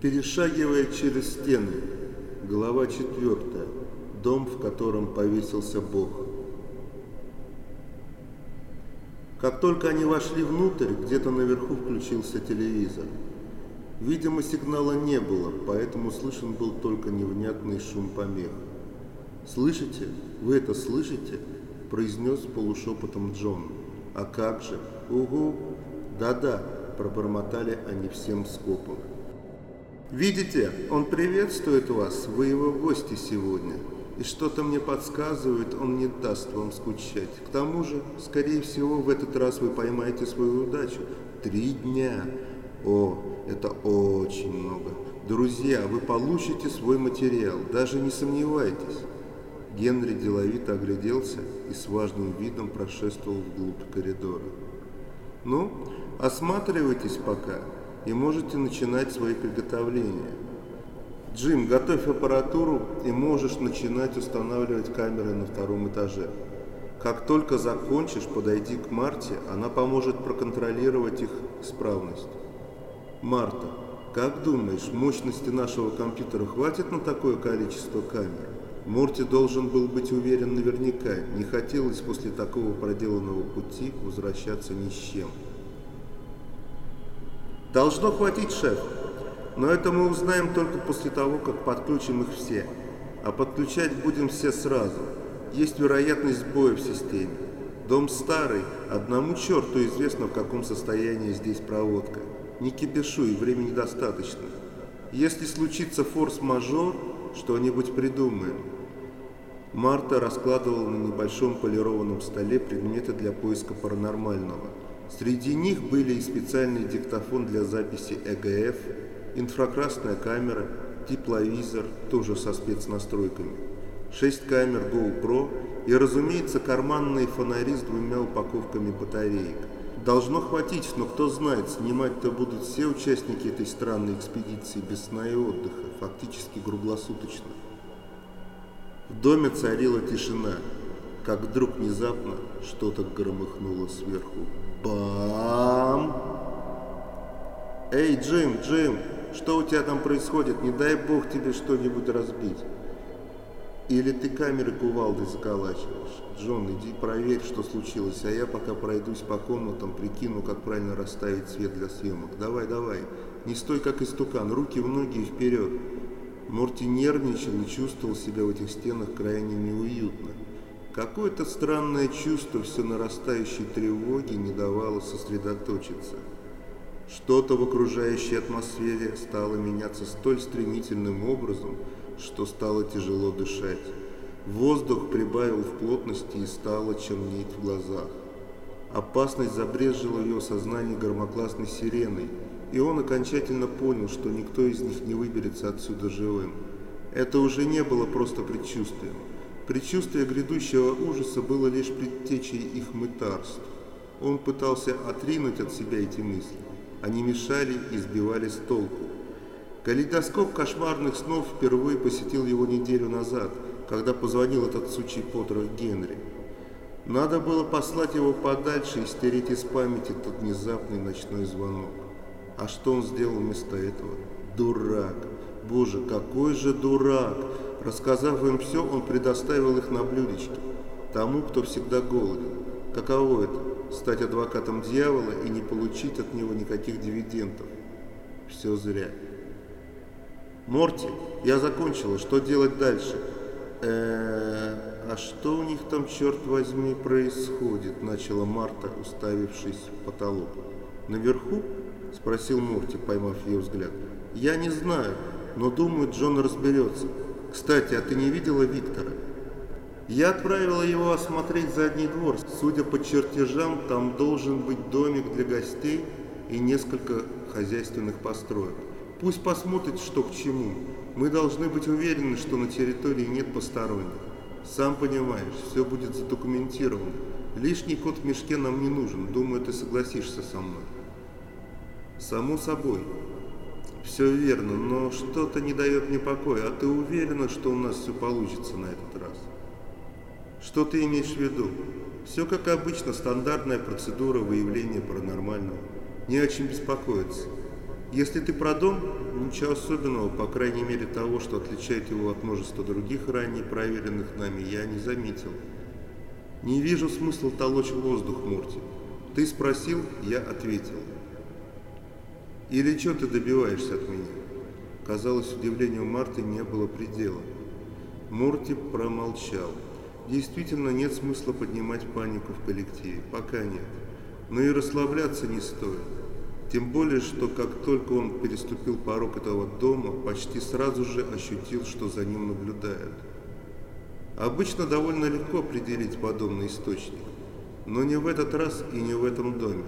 Перешагивая через стены. Глава четвертая. Дом, в котором повесился Бог. Как только они вошли внутрь, где-то наверху включился телевизор. Видимо, сигнала не было, поэтому слышен был только невнятный шум помех. «Слышите? Вы это слышите?» – произнес полушепотом Джон. «А как же? Угу! Да-да!» – пробормотали они всем скопом. «Видите, он приветствует вас, вы его гости сегодня, и что-то мне подсказывает, он не даст вам скучать. К тому же, скорее всего, в этот раз вы поймаете свою удачу. Три дня! О, это очень много! Друзья, вы получите свой материал, даже не сомневайтесь!» Генри деловито огляделся и с важным видом прошествовал вглубь коридора. «Ну, осматривайтесь пока и можете начинать свои приготовления. Джим, готовь аппаратуру и можешь начинать устанавливать камеры на втором этаже. Как только закончишь, подойди к Марте, она поможет проконтролировать их исправность. Марта, как думаешь, мощности нашего компьютера хватит на такое количество камер? Морти должен был быть уверен наверняка, не хотелось после такого проделанного пути возвращаться ни с чем. Должно хватить, шеф, но это мы узнаем только после того, как подключим их все. А подключать будем все сразу. Есть вероятность сбоя в системе. Дом старый, одному черту известно, в каком состоянии здесь проводка. Не кипишуй, времени достаточно. Если случится форс-мажор, что-нибудь придумаем. Марта раскладывала на небольшом полированном столе предметы для поиска паранормального. Среди них были и специальный диктофон для записи ЭГФ, инфракрасная камера, тепловизор, тоже со спецнастройками, шесть камер GoPro и, разумеется, карманные фонари с двумя упаковками батареек. Должно хватить, но кто знает, снимать-то будут все участники этой странной экспедиции без сна и отдыха, фактически круглосуточно. В доме царила тишина, как вдруг внезапно что-то громыхнуло сверху. Бам! Эй, Джим, Джим, что у тебя там происходит? Не дай бог тебе что-нибудь разбить. Или ты камеры кувалдой заколачиваешь? Джон, иди проверь, что случилось, а я пока пройдусь по комнатам, прикину, как правильно расставить свет для съемок. Давай, давай, не стой как истукан, руки в ноги и вперед. Морти нервничал и чувствовал себя в этих стенах крайне неуютно. Какое-то странное чувство все нарастающей тревоги не давало сосредоточиться. Что-то в окружающей атмосфере стало меняться столь стремительным образом, что стало тяжело дышать. Воздух прибавил в плотности и стало чернеть в глазах. Опасность забрежила в его сознании громогласной сиреной, и он окончательно понял, что никто из них не выберется отсюда живым. Это уже не было просто предчувствием. Предчувствие грядущего ужаса было лишь предтечей их мытарств. Он пытался отринуть от себя эти мысли. Они мешали и сбивали с толку. Калейдоскоп кошмарных снов впервые посетил его неделю назад, когда позвонил этот сучий потрох Генри. Надо было послать его подальше и стереть из памяти тот внезапный ночной звонок. А что он сделал вместо этого? Дурак! Боже, какой же дурак! Рассказав им все, он предоставил их на блюдечке. Тому, кто всегда голоден. Каково это? Стать адвокатом дьявола и не получить от него никаких дивидендов. Все зря. Морти, я закончила. Что делать дальше? Э а что у них там, черт возьми, происходит? Начала Марта, уставившись в потолок. Наверху? — спросил Мурти, поймав ее взгляд. «Я не знаю, но думаю, Джон разберется. Кстати, а ты не видела Виктора?» Я отправила его осмотреть задний двор. Судя по чертежам, там должен быть домик для гостей и несколько хозяйственных построек. Пусть посмотрит, что к чему. Мы должны быть уверены, что на территории нет посторонних. Сам понимаешь, все будет задокументировано. Лишний кот в мешке нам не нужен. Думаю, ты согласишься со мной. Само собой. Все верно, но что-то не дает мне покоя. А ты уверена, что у нас все получится на этот раз? Что ты имеешь в виду? Все как обычно, стандартная процедура выявления паранормального. Не о чем беспокоиться. Если ты про дом, ничего особенного, по крайней мере того, что отличает его от множества других ранее проверенных нами, я не заметил. Не вижу смысла толочь воздух, Мурти. Ты спросил, я ответил. Или что ты добиваешься от меня? Казалось, удивлению Марты не было предела. Мурти промолчал. Действительно, нет смысла поднимать панику в коллективе. Пока нет. Но и расслабляться не стоит. Тем более, что как только он переступил порог этого дома, почти сразу же ощутил, что за ним наблюдают. Обычно довольно легко определить подобный источник, но не в этот раз и не в этом доме.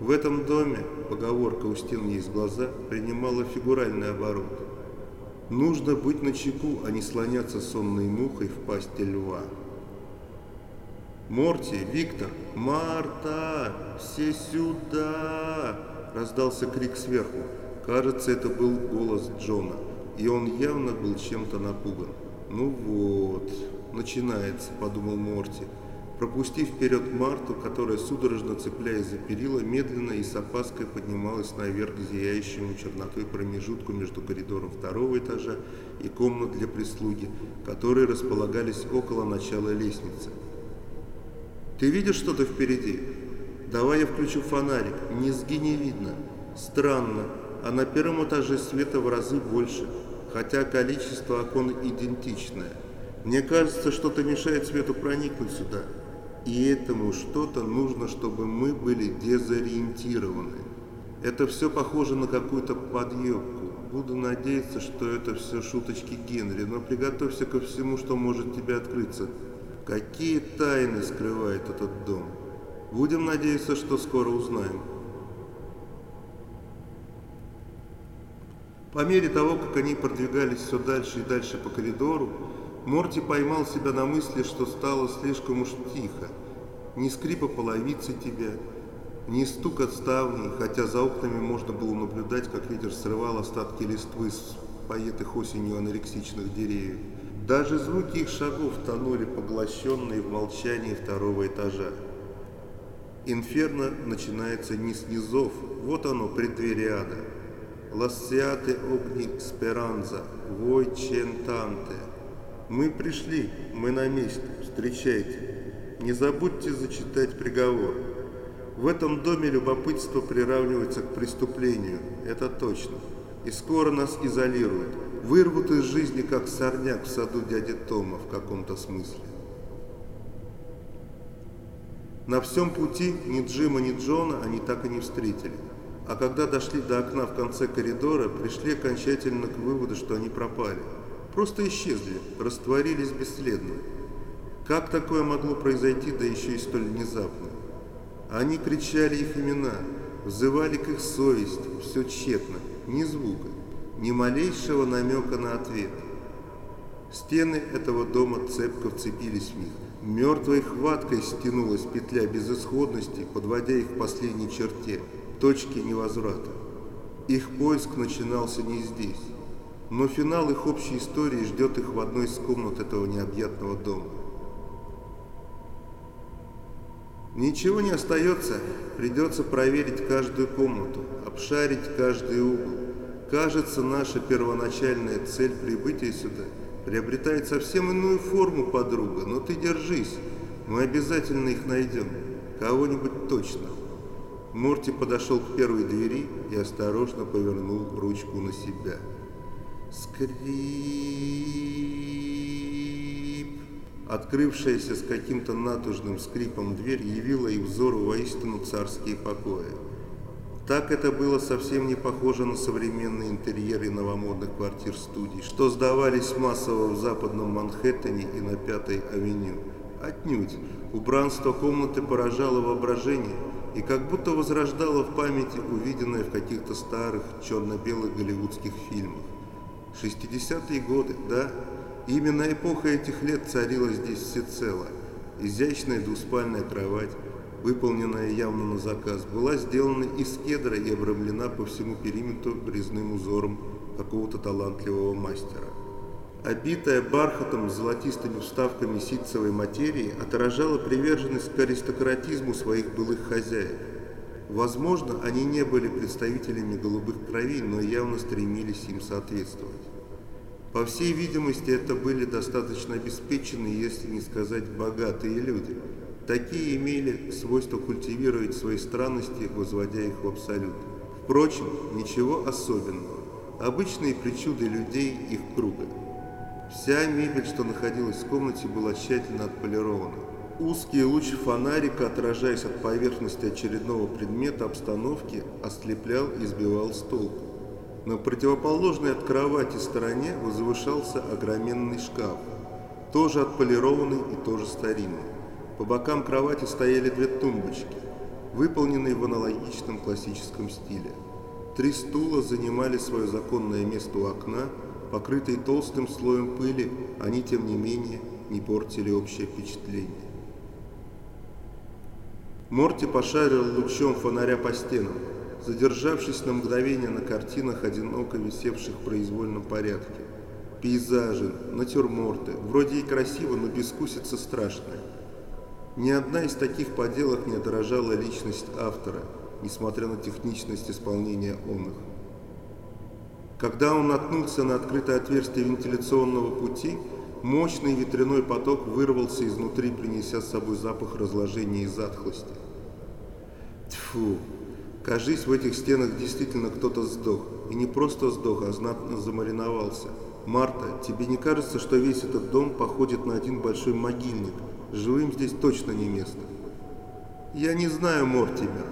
В этом доме, поговорка «у стен есть глаза», принимала фигуральный оборот. Нужно быть начеку, а не слоняться сонной мухой в пасти льва. «Морти, Виктор, Марта, все сюда!» Раздался крик сверху. Кажется, это был голос Джона, и он явно был чем-то напуган. «Ну вот, начинается», — подумал Морти. Пропустив вперед Марту, которая, судорожно цепляясь за перила, медленно и с опаской поднималась наверх к зияющему чернотой промежутку между коридором второго этажа и комнат для прислуги, которые располагались около начала лестницы. «Ты видишь что-то впереди? Давай я включу фонарик. Низги не видно. Странно, а на первом этаже света в разы больше, хотя количество окон идентичное. Мне кажется, что-то мешает свету проникнуть сюда». И этому что-то нужно, чтобы мы были дезориентированы. Это все похоже на какую-то подъебку. Буду надеяться, что это все шуточки Генри, но приготовься ко всему, что может тебе открыться. Какие тайны скрывает этот дом? Будем надеяться, что скоро узнаем. По мере того, как они продвигались все дальше и дальше по коридору, Морти поймал себя на мысли, что стало слишком уж тихо. Ни скрипа половицы тебя, ни стук от ставней, хотя за окнами можно было наблюдать, как ветер срывал остатки листвы с поетых осенью анорексичных деревьев. Даже звуки их шагов тонули, поглощенные в молчании второго этажа. Инферно начинается не с низов, вот оно, преддверие ада. Лассиате огни сперанза, вой чентанте. Мы пришли, мы на месте, встречайте. Не забудьте зачитать приговор. В этом доме любопытство приравнивается к преступлению, это точно. И скоро нас изолируют, вырвут из жизни, как сорняк в саду дяди Тома в каком-то смысле. На всем пути ни Джима, ни Джона они так и не встретили. А когда дошли до окна в конце коридора, пришли окончательно к выводу, что они пропали – просто исчезли, растворились бесследно. Как такое могло произойти, да еще и столь внезапно? Они кричали их имена, взывали к их совести, все тщетно, ни звука, ни малейшего намека на ответ. Стены этого дома цепко вцепились в них. Мертвой хваткой стянулась петля безысходности, подводя их к последней черте, точке невозврата. Их поиск начинался не здесь. Но финал их общей истории ждет их в одной из комнат этого необъятного дома. Ничего не остается, придется проверить каждую комнату, обшарить каждый угол. Кажется, наша первоначальная цель прибытия сюда приобретает совсем иную форму, подруга, но ты держись, мы обязательно их найдем, кого-нибудь точно. Морти подошел к первой двери и осторожно повернул ручку на себя. Скрип. Открывшаяся с каким-то натужным скрипом дверь явила их взору воистину царские покои. Так это было совсем не похоже на современные интерьеры новомодных квартир-студий, что сдавались массово в западном Манхэттене и на Пятой авеню. Отнюдь. Убранство комнаты поражало воображение и как будто возрождало в памяти увиденное в каких-то старых черно-белых голливудских фильмах. 60-е годы, да, именно эпоха этих лет царила здесь всецело. Изящная двуспальная кровать, выполненная явно на заказ, была сделана из кедра и обрамлена по всему периметру резным узором какого-то талантливого мастера. Обитая бархатом с золотистыми вставками ситцевой материи, отражала приверженность к аристократизму своих былых хозяев. Возможно, они не были представителями голубых кровей, но явно стремились им соответствовать. По всей видимости, это были достаточно обеспеченные, если не сказать богатые люди. Такие имели свойство культивировать свои странности, возводя их в абсолют. Впрочем, ничего особенного. Обычные причуды людей их круга. Вся мебель, что находилась в комнате, была тщательно отполирована. Узкий луч фонарика, отражаясь от поверхности очередного предмета обстановки, ослеплял и сбивал с толку. На противоположной от кровати стороне возвышался огроменный шкаф, тоже отполированный и тоже старинный. По бокам кровати стояли две тумбочки, выполненные в аналогичном классическом стиле. Три стула занимали свое законное место у окна, покрытые толстым слоем пыли, они, тем не менее, не портили общее впечатление. Морти пошарил лучом фонаря по стенам, задержавшись на мгновение на картинах, одиноко висевших в произвольном порядке. Пейзажи, натюрморты, вроде и красиво, но бескусица страшная. Ни одна из таких поделок не отражала личность автора, несмотря на техничность исполнения он их. Когда он наткнулся на открытое отверстие вентиляционного пути, Мощный ветряной поток вырвался изнутри, принеся с собой запах разложения и затхлости. Тьфу! Кажись, в этих стенах действительно кто-то сдох. И не просто сдох, а знатно замариновался. Марта, тебе не кажется, что весь этот дом походит на один большой могильник? Живым здесь точно не место. Я не знаю, Мортимер.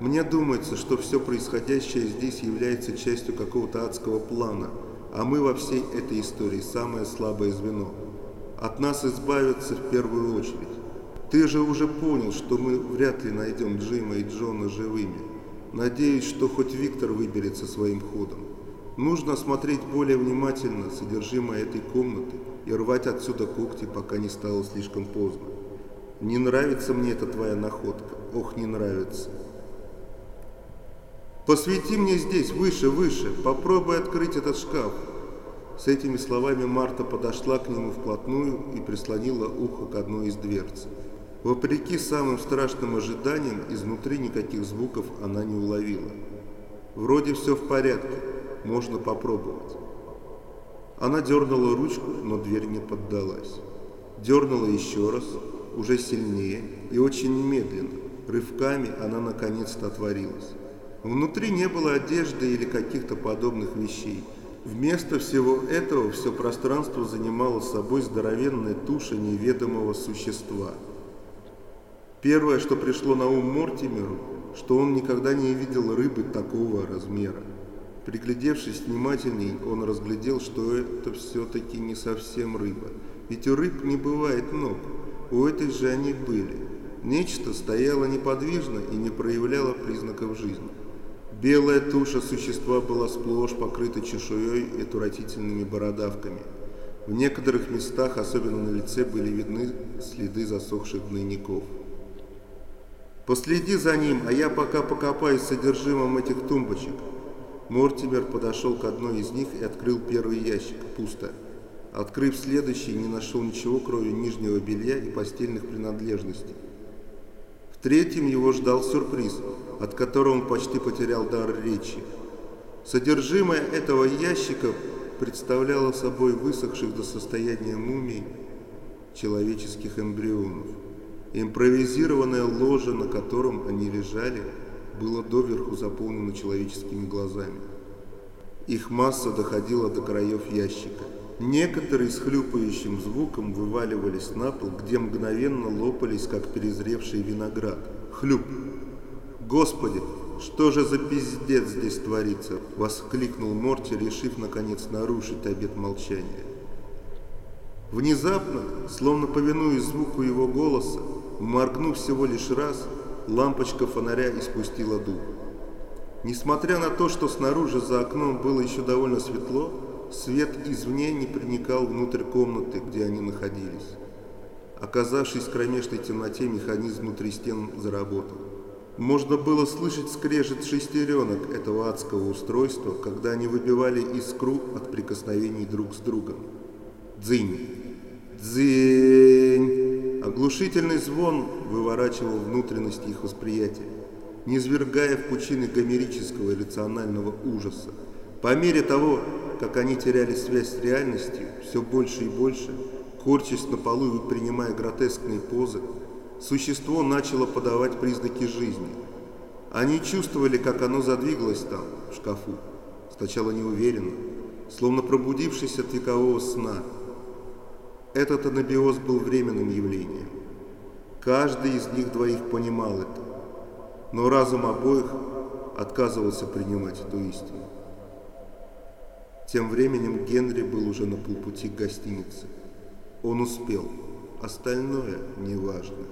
Мне думается, что все происходящее здесь является частью какого-то адского плана – а мы во всей этой истории самое слабое звено. От нас избавятся в первую очередь. Ты же уже понял, что мы вряд ли найдем Джима и Джона живыми. Надеюсь, что хоть Виктор выберется своим ходом. Нужно смотреть более внимательно содержимое этой комнаты и рвать отсюда когти, пока не стало слишком поздно. Не нравится мне эта твоя находка. Ох, не нравится. Посвети мне здесь, выше, выше, попробуй открыть этот шкаф. С этими словами Марта подошла к нему вплотную и прислонила ухо к одной из дверц. Вопреки самым страшным ожиданиям, изнутри никаких звуков она не уловила. Вроде все в порядке, можно попробовать. Она дернула ручку, но дверь не поддалась. Дернула еще раз, уже сильнее и очень медленно. Рывками она наконец-то отворилась. Внутри не было одежды или каких-то подобных вещей. Вместо всего этого все пространство занимало собой здоровенная туша неведомого существа. Первое, что пришло на ум Мортимеру, что он никогда не видел рыбы такого размера. Приглядевшись внимательней, он разглядел, что это все-таки не совсем рыба. Ведь у рыб не бывает ног, у этой же они были. Нечто стояло неподвижно и не проявляло признаков жизни. Белая туша существа была сплошь покрыта чешуей и отвратительными бородавками. В некоторых местах, особенно на лице, были видны следы засохших гнойников. «Последи за ним, а я пока покопаюсь содержимым этих тумбочек». Мортимер подошел к одной из них и открыл первый ящик. Пусто. Открыв следующий, не нашел ничего, кроме нижнего белья и постельных принадлежностей. В третьем его ждал сюрприз – от которого он почти потерял дар речи. Содержимое этого ящика представляло собой высохших до состояния мумий человеческих эмбрионов. Импровизированное ложе, на котором они лежали, было доверху заполнено человеческими глазами. Их масса доходила до краев ящика. Некоторые с хлюпающим звуком вываливались на пол, где мгновенно лопались, как перезревший виноград. Хлюп! «Господи, что же за пиздец здесь творится?» – воскликнул Морти, решив, наконец, нарушить обет молчания. Внезапно, словно повинуясь звуку его голоса, моргнув всего лишь раз, лампочка фонаря испустила дух. Несмотря на то, что снаружи за окном было еще довольно светло, свет извне не проникал внутрь комнаты, где они находились. Оказавшись в кромешной темноте, механизм внутри стен заработал. Можно было слышать скрежет шестеренок этого адского устройства, когда они выбивали искру от прикосновений друг с другом. Дзынь! Дзынь! Оглушительный звон выворачивал внутренности их восприятия. низвергая в пучины гомерического иррационального ужаса. По мере того, как они теряли связь с реальностью, все больше и больше, корчась на полу и принимая гротескные позы, существо начало подавать признаки жизни. Они чувствовали, как оно задвигалось там, в шкафу, сначала неуверенно, словно пробудившись от векового сна. Этот анабиоз был временным явлением. Каждый из них двоих понимал это, но разум обоих отказывался принимать эту истину. Тем временем Генри был уже на полпути к гостинице. Он успел, остальное неважно.